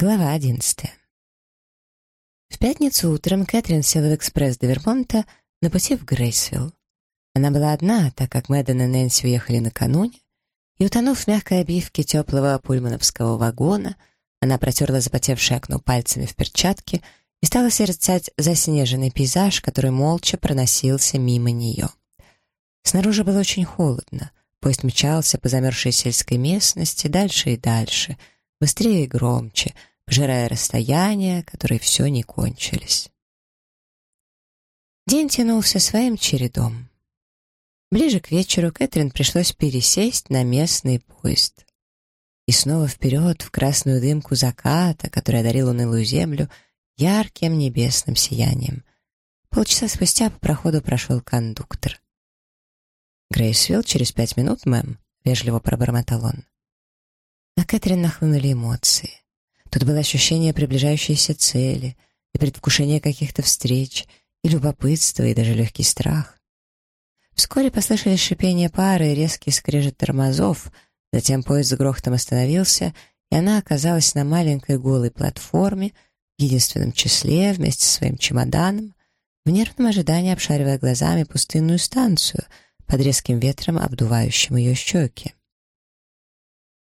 Глава одиннадцатая. В пятницу утром Кэтрин села в экспресс до Вермонта на пути в Грейсвилл. Она была одна, так как Мэдден и Нэнси уехали накануне, и, утонув в мягкой обивке теплого пульмановского вагона, она протерла запотевшее окно пальцами в перчатке и стала созерцать заснеженный пейзаж, который молча проносился мимо нее. Снаружи было очень холодно, поезд мчался по замерзшей сельской местности дальше и дальше — быстрее и громче, пожирая расстояния, которые все не кончились. День тянулся своим чередом. Ближе к вечеру Кэтрин пришлось пересесть на местный поезд. И снова вперед в красную дымку заката, который одарил унылую землю ярким небесным сиянием. Полчаса спустя по проходу прошел кондуктор. «Грейсвилл через пять минут, мэм», — вежливо пробормотал он. На Кэтрин нахлынули эмоции. Тут было ощущение приближающейся цели, и предвкушение каких-то встреч, и любопытство, и даже легкий страх. Вскоре послышались шипение пары и резкий скрежет тормозов, затем поезд с грохотом остановился, и она оказалась на маленькой голой платформе, в единственном числе, вместе со своим чемоданом, в нервном ожидании обшаривая глазами пустынную станцию, под резким ветром обдувающим ее щеки.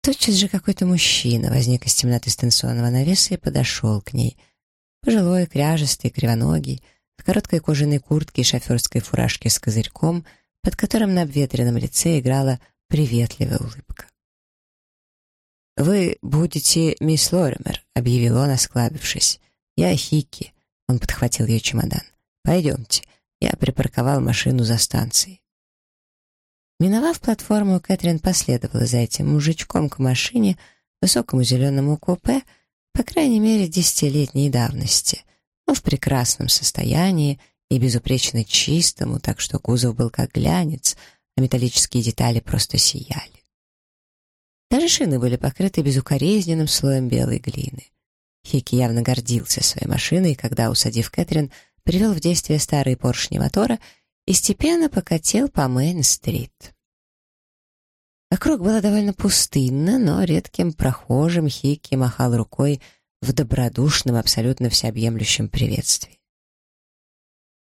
Тотчас же какой-то мужчина возник из темноты станционного навеса и подошел к ней. Пожилой, кряжестый, кривоногий, в короткой кожаной куртке и шоферской фуражке с козырьком, под которым на обветренном лице играла приветливая улыбка. «Вы будете мисс Лоример», — объявил он, осклабившись. «Я Хикки», — он подхватил ее чемодан. «Пойдемте, я припарковал машину за станцией». Миновав платформу, Кэтрин последовала за этим мужичком к машине, высокому зеленому купе, по крайней мере, десятилетней давности, но в прекрасном состоянии и безупречно чистому, так что кузов был как глянец, а металлические детали просто сияли. Даже шины были покрыты безукоризненным слоем белой глины. Хики явно гордился своей машиной, когда, усадив Кэтрин, привел в действие старые поршни мотора — и степенно покатил по Мейн-стрит. Вокруг было довольно пустынно, но редким прохожим Хики махал рукой в добродушном, абсолютно всеобъемлющем приветствии.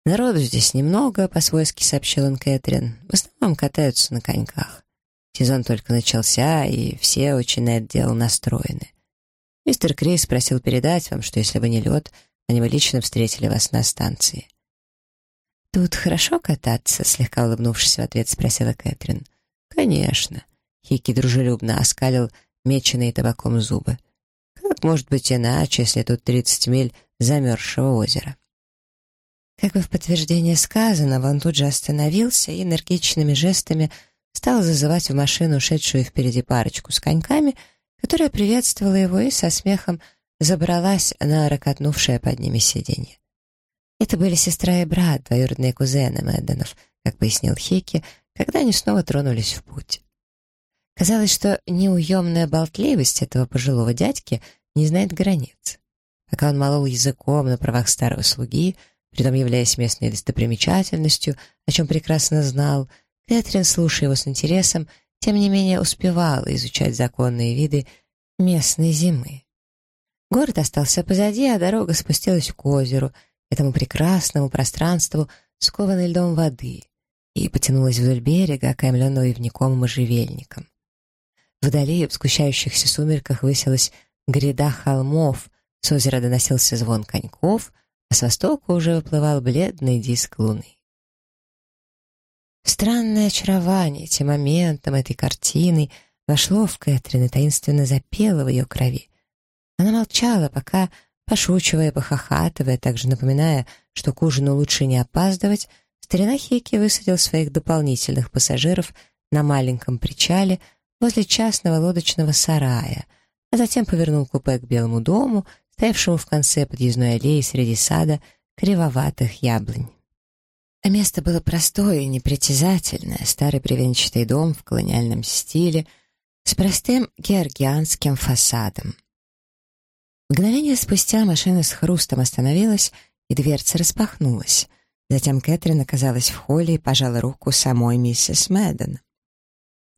«Народу здесь немного», — по-свойски сообщил он Кэтрин. «В основном катаются на коньках. Сезон только начался, и все очень на это дело настроены. Мистер Крейс просил передать вам, что если бы не лед, они бы лично встретили вас на станции. «Тут хорошо кататься?» — слегка улыбнувшись в ответ, спросила Кэтрин. «Конечно». Хики дружелюбно оскалил меченые табаком зубы. «Как может быть иначе, если тут тридцать миль замерзшего озера?» Как бы в подтверждение сказанного, он тут же остановился и энергичными жестами стал зазывать в машину ушедшую впереди парочку с коньками, которая приветствовала его и со смехом забралась на ракотнувшее под ними сиденье. Это были сестра и брат, двоюродные кузены Мэдденов, как пояснил Хейки, когда они снова тронулись в путь. Казалось, что неуемная болтливость этого пожилого дядьки не знает границ. Пока он молол языком на правах старого слуги, притом являясь местной достопримечательностью, о чем прекрасно знал, Кэтрин, слушая его с интересом, тем не менее успевала изучать законные виды местной зимы. Город остался позади, а дорога спустилась к озеру — этому прекрасному пространству, скованной льдом воды, и потянулась вдоль берега, окаймленного ивником и можжевельником. Вдали, в сгущающихся сумерках, высилась гряда холмов, с озера доносился звон коньков, а с востока уже выплывал бледный диск луны. Странное очарование этим моментом, этой картиной вошло в Кэтрин и таинственно запело в ее крови. Она молчала, пока Пошучивая, похохатывая, также напоминая, что к ужину лучше не опаздывать, старина Хейки высадил своих дополнительных пассажиров на маленьком причале возле частного лодочного сарая, а затем повернул купе к Белому дому, стоявшему в конце подъездной аллеи среди сада кривоватых яблонь. А место было простое и непритязательное, старый бревенчатый дом в колониальном стиле с простым георгианским фасадом. Мгновение спустя машина с хрустом остановилась, и дверца распахнулась. Затем Кэтрин оказалась в холле и пожала руку самой миссис Мэдден.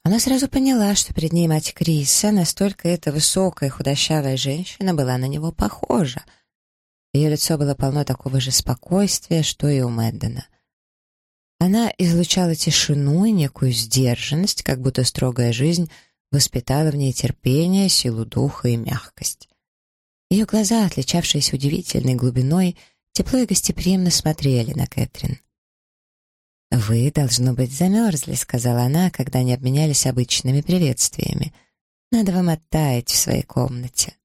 Она сразу поняла, что перед ней мать Криса, настолько эта высокая худощавая женщина была на него похожа. Ее лицо было полно такого же спокойствия, что и у Мэддена. Она излучала тишину и некую сдержанность, как будто строгая жизнь воспитала в ней терпение, силу духа и мягкость. Ее глаза, отличавшиеся удивительной глубиной, тепло и гостеприимно смотрели на Кэтрин. «Вы, должно быть, замерзли», — сказала она, когда они обменялись обычными приветствиями. «Надо вам оттаять в своей комнате».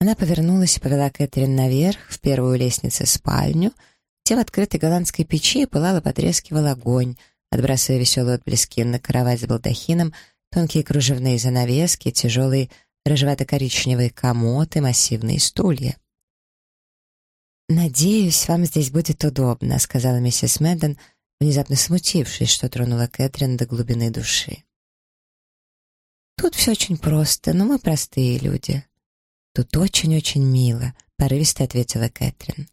Она повернулась и повела Кэтрин наверх, в первую лестницу спальню, где в открытой голландской печи пылал и потрескивал огонь, отбрасывая веселые отблески на кровать с балдахином, тонкие кружевные занавески, тяжелые рыжевато-коричневые комоты, массивные стулья. «Надеюсь, вам здесь будет удобно», — сказала миссис Мэдден, внезапно смутившись, что тронула Кэтрин до глубины души. «Тут все очень просто, но мы простые люди». «Тут очень-очень мило», — порывисто ответила Кэтрин.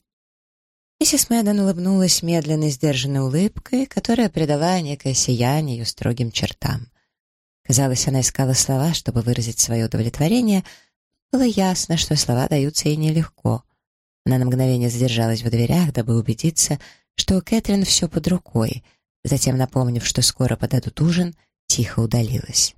Миссис Мэдден улыбнулась медленной, сдержанной улыбкой, которая придала некое сияние ее строгим чертам. Казалось, она искала слова, чтобы выразить свое удовлетворение. Было ясно, что слова даются ей нелегко. Она на мгновение задержалась в дверях, дабы убедиться, что у Кэтрин все под рукой. Затем, напомнив, что скоро подадут ужин, тихо удалилась.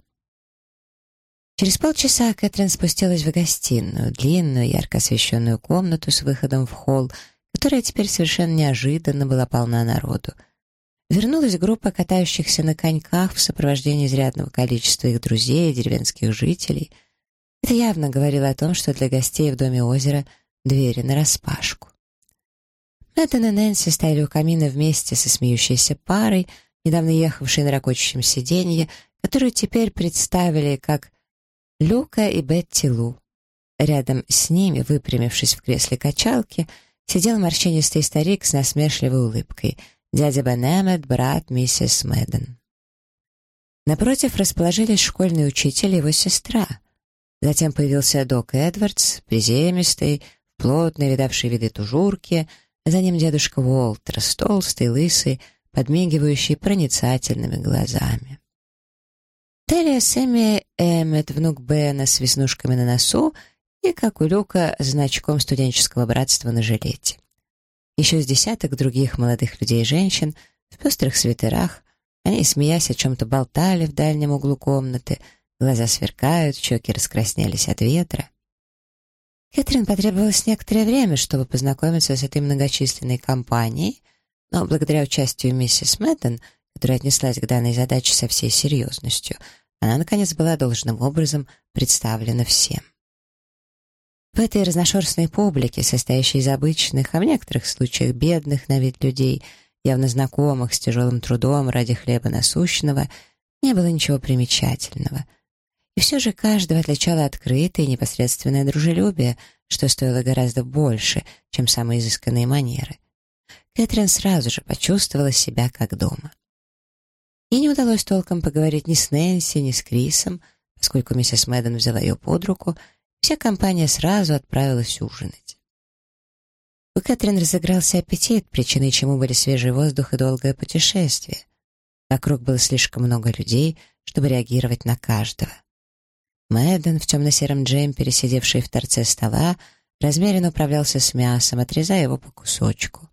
Через полчаса Кэтрин спустилась в гостиную, длинную, ярко освещенную комнату с выходом в холл, которая теперь совершенно неожиданно была полна народу. Вернулась группа катающихся на коньках в сопровождении изрядного количества их друзей и деревенских жителей. Это явно говорило о том, что для гостей в доме озера двери нараспашку. Мэттон и Нэнси стояли у камина вместе со смеющейся парой, недавно ехавшей на ракочущем сиденье, которую теперь представили как Люка и Бетти Лу. Рядом с ними, выпрямившись в кресле качалки, сидел морщинистый старик с насмешливой улыбкой — дядя Бенемет, брат миссис Мэдден. Напротив расположились школьный учитель и его сестра. Затем появился док Эдвардс, приземистый, плотный, видавший виды тужурки, за ним дедушка Уолтер, толстый, лысый, подмигивающий проницательными глазами. Телия Сэмми Эммет, внук Бена с веснушками на носу и, как у Люка, значком студенческого братства на жилете. Еще с десяток других молодых людей и женщин в пестрых свитерах. Они, смеясь, о чем-то болтали в дальнем углу комнаты. Глаза сверкают, щеки раскраснелись от ветра. Кэтрин потребовалось некоторое время, чтобы познакомиться с этой многочисленной компанией, но благодаря участию миссис Мэдден, которая отнеслась к данной задаче со всей серьезностью, она, наконец, была должным образом представлена всем. В этой разношерстной публике, состоящей из обычных, а в некоторых случаях бедных на вид людей, явно знакомых с тяжелым трудом ради хлеба насущного, не было ничего примечательного. И все же каждого отличало открытое и непосредственное дружелюбие, что стоило гораздо больше, чем самые изысканные манеры. Кэтрин сразу же почувствовала себя как дома. Ей не удалось толком поговорить ни с Нэнси, ни с Крисом, поскольку миссис Мэдден взяла ее под руку — Вся компания сразу отправилась ужинать. У Кэтрин разыгрался аппетит, причиной чему были свежий воздух и долгое путешествие. Вокруг было слишком много людей, чтобы реагировать на каждого. Мэдден в темно-сером джемпере, сидевший в торце стола, размеренно управлялся с мясом, отрезая его по кусочку.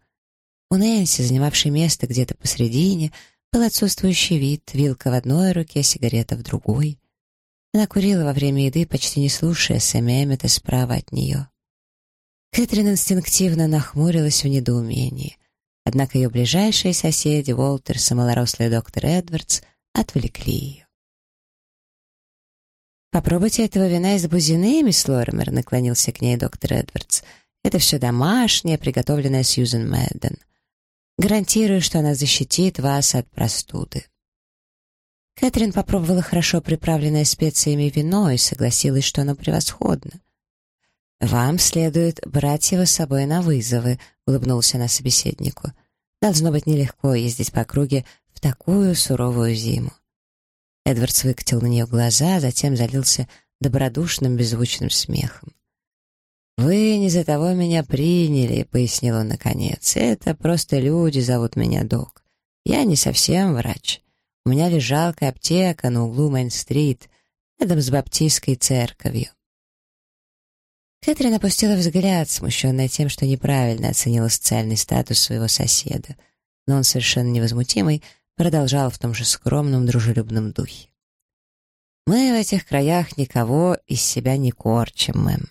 У Нэнси, занимавшей место где-то посредине, был отсутствующий вид, вилка в одной руке, сигарета в другой. Она курила во время еды, почти не слушая Сэмми Эммета справа от нее. Кэтрин инстинктивно нахмурилась в недоумении. Однако ее ближайшие соседи, Уолтерс и малорослый доктор Эдвардс, отвлекли ее. «Попробуйте этого вина из бузины, мисс Лоример», — наклонился к ней доктор Эдвардс. «Это все домашнее, приготовленное Сьюзен Мэдден. Гарантирую, что она защитит вас от простуды». Кэтрин попробовала хорошо приправленное специями вино и согласилась, что оно превосходно. «Вам следует брать его с собой на вызовы», — улыбнулся она собеседнику. «Должно быть нелегко ездить по округе в такую суровую зиму». Эдвардс выкатил на нее глаза, а затем залился добродушным беззвучным смехом. «Вы не за того меня приняли», — пояснил он наконец. «Это просто люди зовут меня док. Я не совсем врач. У меня лежалка и аптека на углу Мейн-стрит, рядом с баптистской церковью. Кэтрин опустила взгляд, смущенная тем, что неправильно оценила социальный статус своего соседа, но он совершенно невозмутимый продолжал в том же скромном, дружелюбном духе. «Мы в этих краях никого из себя не корчим, мэм.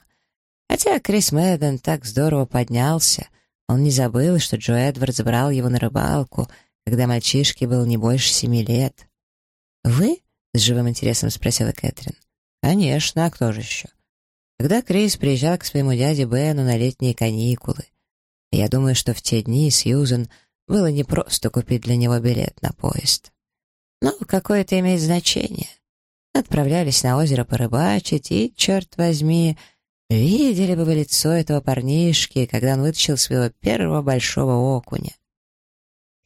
Хотя Крис Мэдден так здорово поднялся, он не забыл, что Джо Эдвардс брал его на рыбалку, когда мальчишке было не больше семи лет. «Вы?» — с живым интересом спросила Кэтрин. «Конечно, а кто же еще?» Когда Крис приезжал к своему дяде Бену на летние каникулы. Я думаю, что в те дни Сьюзен было непросто купить для него билет на поезд. Но какое это имеет значение? Отправлялись на озеро порыбачить, и, черт возьми, видели бы вы лицо этого парнишки, когда он вытащил своего первого большого окуня.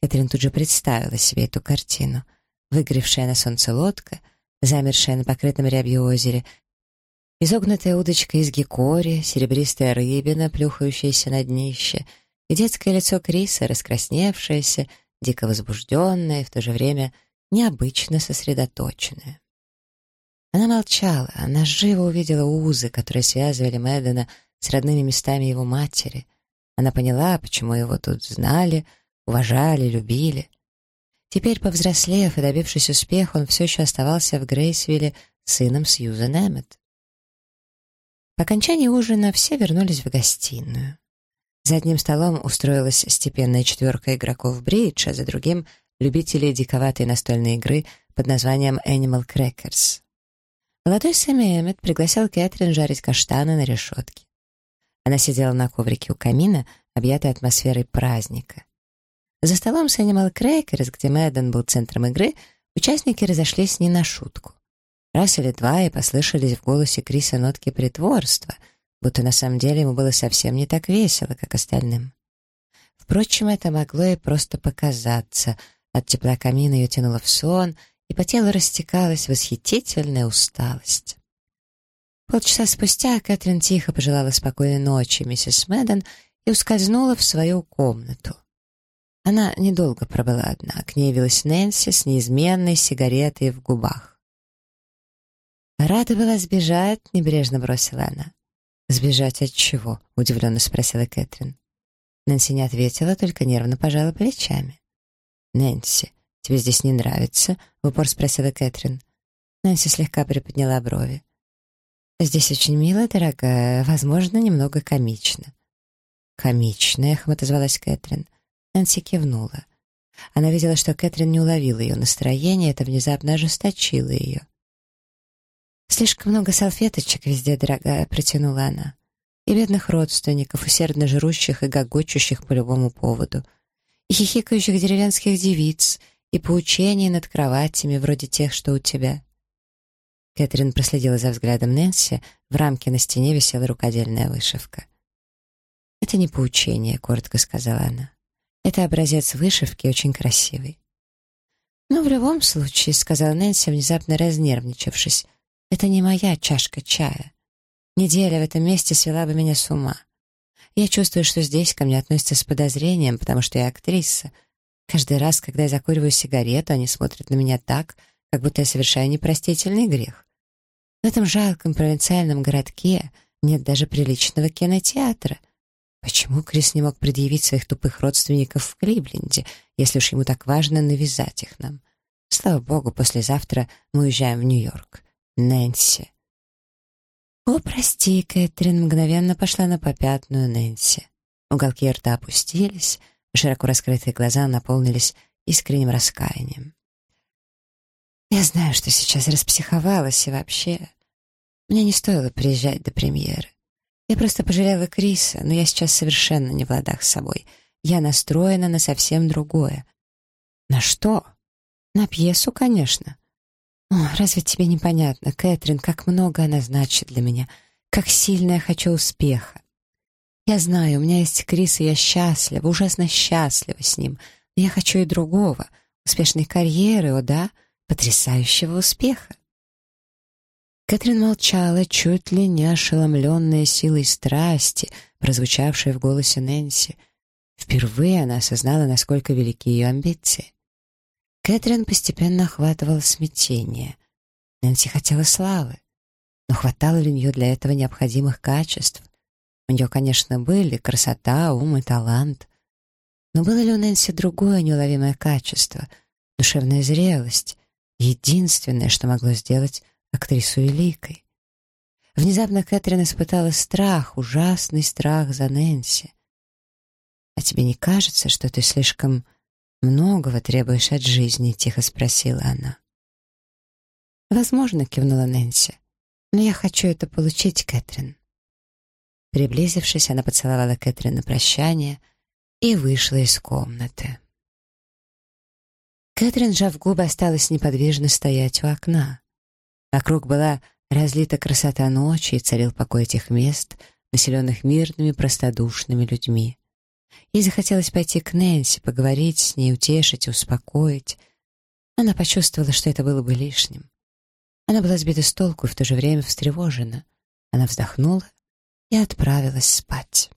Кэтрин тут же представила себе эту картину. Выгоревшая на солнце лодка, замершая на покрытом рябью озере, изогнутая удочка из гекори, серебристая рыбина, плюхающаяся на днище, и детское лицо Криса, раскрасневшееся, дико возбужденное и в то же время необычно сосредоточенное. Она молчала, она живо увидела узы, которые связывали Мэддена с родными местами его матери. Она поняла, почему его тут знали — уважали, любили. Теперь, повзрослев и добившись успеха, он все еще оставался в Грейсвилле сыном Сьюзен Эммет. По окончании ужина все вернулись в гостиную. За одним столом устроилась степенная четверка игроков бридж, а за другим — любители диковатой настольной игры под названием Animal Crackers. Молодой Сэмми Эммет пригласил Кэтрин жарить каштаны на решетке. Она сидела на коврике у камина, объятой атмосферой праздника. За столом с Animal Crackers, где Мэдден был центром игры, участники разошлись не на шутку. Раз или два и послышались в голосе Криса нотки притворства, будто на самом деле ему было совсем не так весело, как остальным. Впрочем, это могло и просто показаться. От тепла камина ее тянуло в сон, и по телу растекалась восхитительная усталость. Полчаса спустя Кэтрин тихо пожелала спокойной ночи миссис Мэдден и ускользнула в свою комнату. Она недолго пробыла одна. К ней явилась Нэнси с неизменной сигаретой в губах. «Рада была сбежать», — небрежно бросила она. «Сбежать от чего?» — удивленно спросила Кэтрин. Нэнси не ответила, только нервно пожала плечами. «Нэнси, тебе здесь не нравится?» — в упор спросила Кэтрин. Нэнси слегка приподняла брови. «Здесь очень мило, дорогая, возможно, немного комично». «Комично», — эхом отозвалась Кэтрин. Нэнси кивнула. Она видела, что Кэтрин не уловила ее настроение, это внезапно ожесточило ее. «Слишком много салфеточек везде, дорогая», — протянула она. «И бедных родственников, усердно жрущих и гогочущих по любому поводу, и хихикающих деревенских девиц, и поучений над кроватями, вроде тех, что у тебя». Кэтрин проследила за взглядом Нэнси, в рамке на стене висела рукодельная вышивка. «Это не поучение», — коротко сказала она. Это образец вышивки, очень красивый. «Но в любом случае», — сказала Нэнси, внезапно разнервничавшись, «это не моя чашка чая. Неделя в этом месте свела бы меня с ума. Я чувствую, что здесь ко мне относятся с подозрением, потому что я актриса. Каждый раз, когда я закуриваю сигарету, они смотрят на меня так, как будто я совершаю непростительный грех. В этом жалком провинциальном городке нет даже приличного кинотеатра — Почему Крис не мог предъявить своих тупых родственников в Кливленде, если уж ему так важно навязать их нам? Слава богу, послезавтра мы уезжаем в Нью-Йорк. Нэнси. «О, прости, Кэтрин», мгновенно пошла на попятную Нэнси. Уголки рта опустились, широко раскрытые глаза наполнились искренним раскаянием. «Я знаю, что сейчас распсиховалась, и вообще... Мне не стоило приезжать до премьеры. Я просто пожалела Криса, но я сейчас совершенно не в ладах с собой. Я настроена на совсем другое. На что? На пьесу, конечно. О, разве тебе непонятно, Кэтрин, как много она значит для меня, как сильно я хочу успеха. Я знаю, у меня есть Крис, и я счастлива, ужасно счастлива с ним. Но я хочу и другого, успешной карьеры, о да, потрясающего успеха. Кэтрин молчала, чуть ли не ошеломленная силой страсти, прозвучавшей в голосе Нэнси. Впервые она осознала, насколько велики ее амбиции. Кэтрин постепенно охватывала смятение. Нэнси хотела славы. Но хватало ли у нее для этого необходимых качеств? У нее, конечно, были красота, ум и талант. Но было ли у Нэнси другое неуловимое качество — душевная зрелость, единственное, что могло сделать актрису великой? Внезапно Кэтрин испытала страх, ужасный страх за Нэнси. «А тебе не кажется, что ты слишком «Многого требуешь от жизни?» — тихо спросила она. «Возможно», — кивнула Нэнси. «Но я хочу это получить, Кэтрин». Приблизившись, она поцеловала Кэтрин на прощание и вышла из комнаты. Кэтрин, сжав губы, осталась неподвижно стоять у окна. Вокруг была разлита красота ночи и царил покой этих мест, населенных мирными, простодушными людьми. Ей захотелось пойти к Нэнси, поговорить с ней, утешить, успокоить. Она почувствовала, что это было бы лишним. Она была сбита с толку и в то же время встревожена. Она вздохнула и отправилась спать.